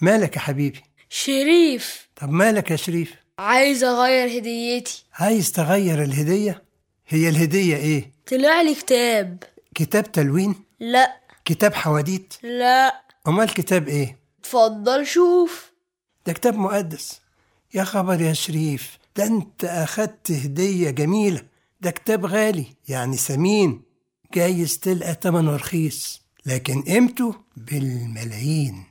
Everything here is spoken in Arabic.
مالك يا حبيبي؟ شريف. طب مالك يا شريف؟ عايز أغير هديتي. عايز تغير الهدية؟ هي الهدية إيه؟ طلع لي كتاب. كتاب تلوين؟ لا. كتاب حواديت؟ لا. أمال كتاب إيه؟ اتفضل شوف. ده كتاب مقدس. يا خبر يا شريف ده أنت أخدت هدية جميلة. ده كتاب غالي يعني ثمين جايز تلقى تمنه رخيص لكن قيمته بالملايين.